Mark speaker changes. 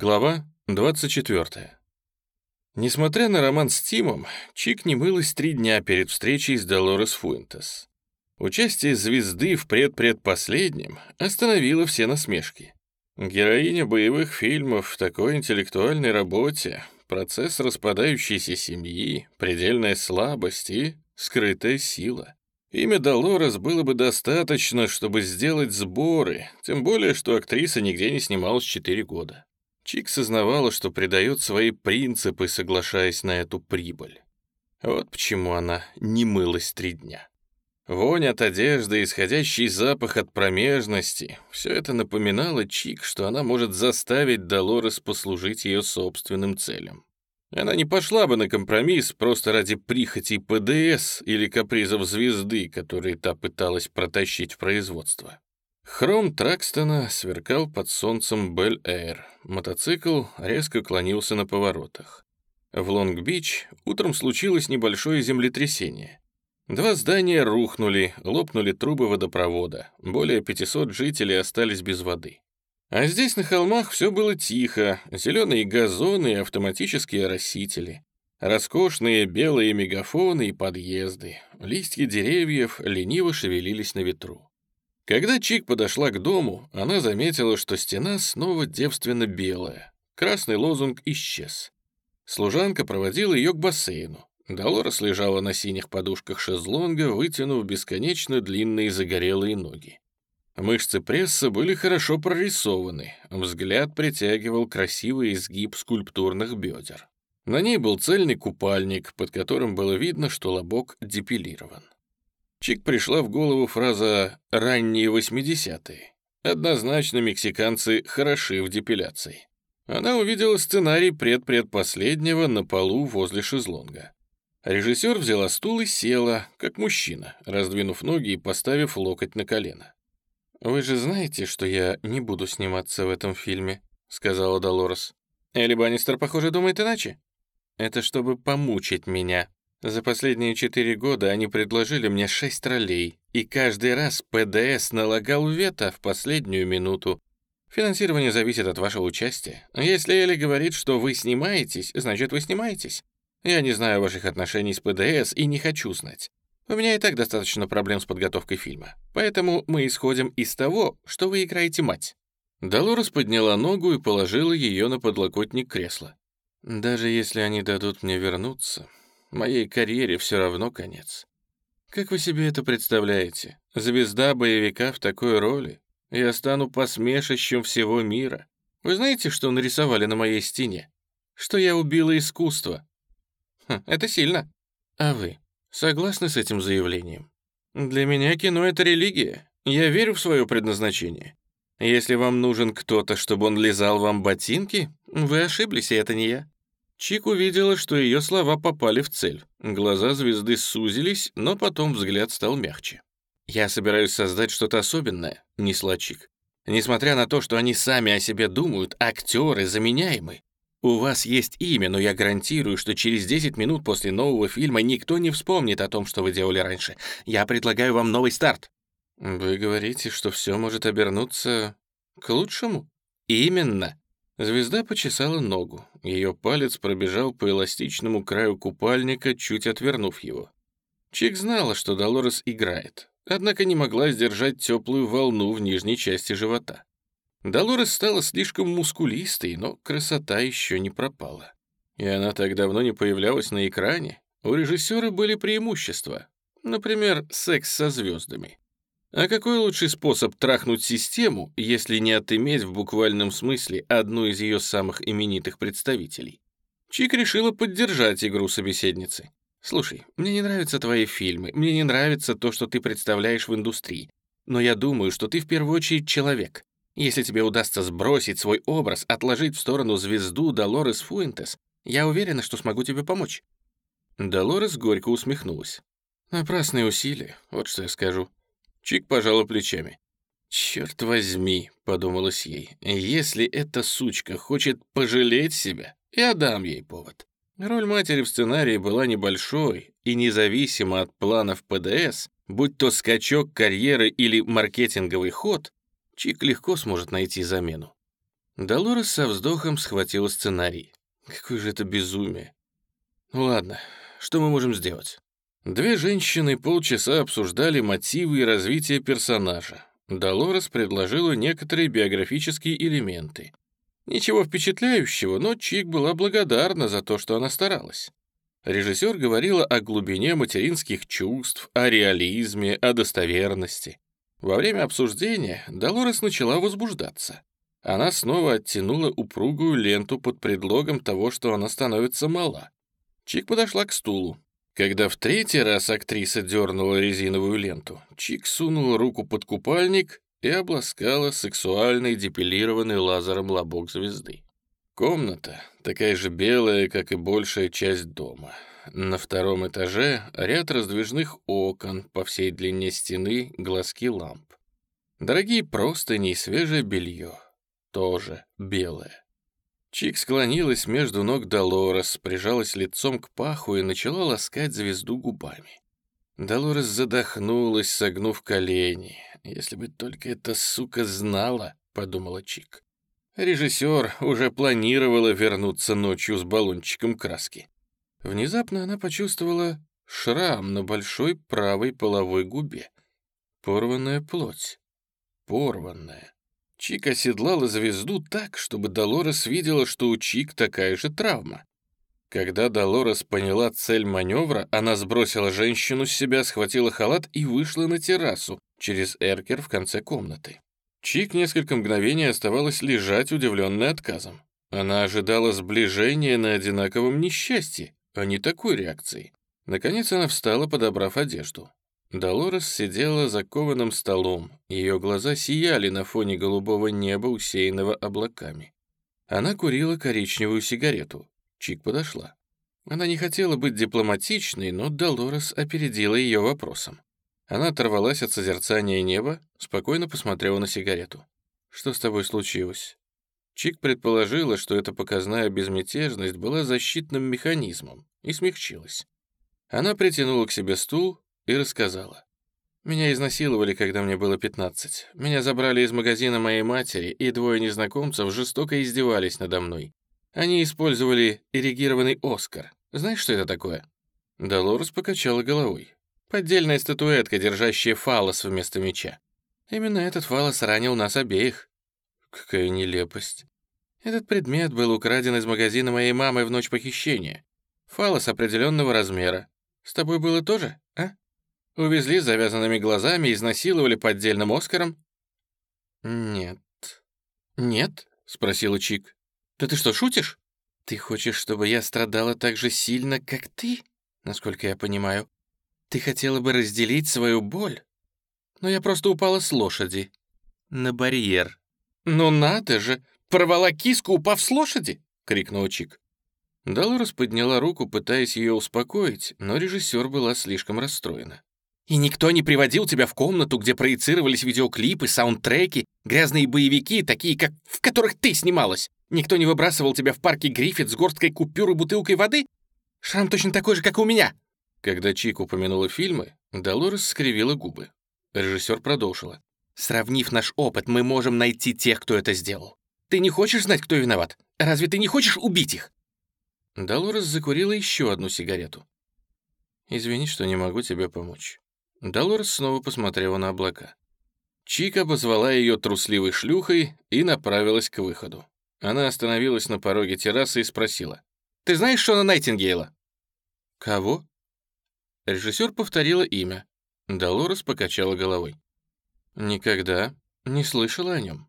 Speaker 1: Глава 24. Несмотря на роман с Тимом, Чик не мылась три дня перед встречей с Долорес Фуэнтес. Участие звезды в предпредпоследнем остановило все насмешки. Героиня боевых фильмов в такой интеллектуальной работе, процесс распадающейся семьи, предельная слабость и скрытая сила. Имя Долорес было бы достаточно, чтобы сделать сборы, тем более, что актриса нигде не снималась четыре года. Чик сознавала, что предает свои принципы, соглашаясь на эту прибыль. Вот почему она не мылась три дня. Вонь от одежды, исходящий запах от промежности — все это напоминало Чик, что она может заставить Долорес послужить ее собственным целям. Она не пошла бы на компромисс просто ради прихоти ПДС или капризов звезды, которые та пыталась протащить в производство. Хром Тракстона сверкал под солнцем Бель-Эйр. Мотоцикл резко клонился на поворотах. В Лонг-Бич утром случилось небольшое землетрясение. Два здания рухнули, лопнули трубы водопровода. Более 500 жителей остались без воды. А здесь на холмах все было тихо. Зеленые газоны и автоматические оросители. Роскошные белые мегафоны и подъезды. Листья деревьев лениво шевелились на ветру. Когда Чик подошла к дому, она заметила, что стена снова девственно белая. Красный лозунг исчез. Служанка проводила ее к бассейну. Долорес лежала на синих подушках шезлонга, вытянув бесконечно длинные загорелые ноги. Мышцы пресса были хорошо прорисованы, взгляд притягивал красивый изгиб скульптурных бедер. На ней был цельный купальник, под которым было видно, что лобок депилирован. Чик пришла в голову фраза «ранние 80-е». Однозначно мексиканцы хороши в депиляции. Она увидела сценарий предпредпоследнего на полу возле шезлонга. Режиссер взяла стул и села, как мужчина, раздвинув ноги и поставив локоть на колено. «Вы же знаете, что я не буду сниматься в этом фильме», — сказала Долорес. «Элли Баннистер, похоже, думает иначе. Это чтобы помучить меня», за последние четыре года они предложили мне шесть ролей, и каждый раз ПДС налагал вето в последнюю минуту. Финансирование зависит от вашего участия. Если Элли говорит, что вы снимаетесь, значит, вы снимаетесь. Я не знаю ваших отношений с ПДС и не хочу знать. У меня и так достаточно проблем с подготовкой фильма. Поэтому мы исходим из того, что вы играете мать». Долорес подняла ногу и положила ее на подлокотник кресла. «Даже если они дадут мне вернуться, Моей карьере все равно конец. Как вы себе это представляете? Звезда боевика в такой роли? Я стану посмешищем всего мира. Вы знаете, что нарисовали на моей стене? Что я убила искусство. Хм, это сильно. А вы согласны с этим заявлением? Для меня кино — это религия. Я верю в свое предназначение. Если вам нужен кто-то, чтобы он лизал вам ботинки, вы ошиблись, и это не я. Чик увидела, что ее слова попали в цель. Глаза звезды сузились, но потом взгляд стал мягче. «Я собираюсь создать что-то особенное», — несла Чик. «Несмотря на то, что они сами о себе думают, актеры заменяемы. У вас есть имя, но я гарантирую, что через 10 минут после нового фильма никто не вспомнит о том, что вы делали раньше. Я предлагаю вам новый старт». «Вы говорите, что все может обернуться к лучшему?» «Именно. Звезда почесала ногу. Ее палец пробежал по эластичному краю купальника, чуть отвернув его. Чик знала, что Долорес играет, однако не могла сдержать теплую волну в нижней части живота. Долорес стала слишком мускулистой, но красота еще не пропала. И она так давно не появлялась на экране. У режиссера были преимущества. Например, секс со звездами. А какой лучший способ трахнуть систему, если не отыметь в буквальном смысле одну из ее самых именитых представителей? Чик решила поддержать игру собеседницы. «Слушай, мне не нравятся твои фильмы, мне не нравится то, что ты представляешь в индустрии. Но я думаю, что ты в первую очередь человек. Если тебе удастся сбросить свой образ, отложить в сторону звезду Долорес Фуэнтес, я уверена, что смогу тебе помочь». Долорес горько усмехнулась. «Напрасные усилия, вот что я скажу. Чик пожала плечами. «Черт возьми», — подумалось ей, — «если эта сучка хочет пожалеть себя, я дам ей повод». Роль матери в сценарии была небольшой, и независимо от планов ПДС, будь то скачок карьеры или маркетинговый ход, Чик легко сможет найти замену. Долорес со вздохом схватила сценарий. Какое же это безумие. Ну ладно, что мы можем сделать? Две женщины полчаса обсуждали мотивы и развитие персонажа. Долорес предложила некоторые биографические элементы. Ничего впечатляющего, но Чик была благодарна за то, что она старалась. Режиссер говорила о глубине материнских чувств, о реализме, о достоверности. Во время обсуждения Долорес начала возбуждаться. Она снова оттянула упругую ленту под предлогом того, что она становится мала. Чик подошла к стулу. Когда в третий раз актриса дернула резиновую ленту, Чик сунула руку под купальник и обласкала сексуальный депилированный лазером лобок звезды. Комната такая же белая, как и большая часть дома. На втором этаже ряд раздвижных окон, по всей длине стены глазки ламп. Дорогие простыни и свежее белье, тоже белое. Чик склонилась между ног Долорес, прижалась лицом к паху и начала ласкать звезду губами. Долорес задохнулась, согнув колени. «Если бы только эта сука знала», — подумала Чик. Режиссер уже планировала вернуться ночью с баллончиком краски. Внезапно она почувствовала шрам на большой правой половой губе. Порванная плоть. Порванная. Чик оседлала звезду так, чтобы Долорес видела, что у Чик такая же травма. Когда Долорес поняла цель маневра, она сбросила женщину с себя, схватила халат и вышла на террасу через эркер в конце комнаты. Чик несколько мгновений оставалась лежать, удивленная отказом. Она ожидала сближения на одинаковом несчастье, а не такой реакции. Наконец она встала, подобрав одежду. Долорес сидела за кованым столом, ее глаза сияли на фоне голубого неба, усеянного облаками. Она курила коричневую сигарету. Чик подошла. Она не хотела быть дипломатичной, но Долорес опередила ее вопросом. Она оторвалась от созерцания неба, спокойно посмотрела на сигарету. «Что с тобой случилось?» Чик предположила, что эта показная безмятежность была защитным механизмом, и смягчилась. Она притянула к себе стул, и рассказала. Меня изнасиловали, когда мне было 15. Меня забрали из магазина моей матери, и двое незнакомцев жестоко издевались надо мной. Они использовали эрегированный Оскар. Знаешь, что это такое?» Долорес покачала головой. «Поддельная статуэтка, держащая фалос вместо меча. Именно этот фалос ранил нас обеих». «Какая нелепость». Этот предмет был украден из магазина моей мамы в ночь похищения. Фалос определенного размера. С тобой было тоже, а?» Увезли с завязанными глазами, изнасиловали поддельным Оскаром?» «Нет». «Нет?» — спросила Чик. «Да ты что, шутишь? Ты хочешь, чтобы я страдала так же сильно, как ты, насколько я понимаю? Ты хотела бы разделить свою боль? Но я просто упала с лошади. На барьер». «Ну надо же! Порвала киску, упав с лошади!» — крикнул Чик. Долорес подняла руку, пытаясь ее успокоить, но режиссер была слишком расстроена. И никто не приводил тебя в комнату, где проецировались видеоклипы, саундтреки, грязные боевики, такие, как в которых ты снималась. Никто не выбрасывал тебя в парке Гриффит с горсткой купюр и бутылкой воды? Шрам точно такой же, как и у меня». Когда Чик упомянула фильмы, Долорес скривила губы. Режиссер продолжила. «Сравнив наш опыт, мы можем найти тех, кто это сделал. Ты не хочешь знать, кто виноват? Разве ты не хочешь убить их?» Долорес закурила еще одну сигарету. «Извини, что не могу тебе помочь. Долорес снова посмотрела на облака. Чика позвала ее трусливой шлюхой и направилась к выходу. Она остановилась на пороге террасы и спросила. «Ты знаешь Шона Найтингейла?» «Кого?» Режиссер повторила имя. Долорес покачала головой. «Никогда не слышала о нем».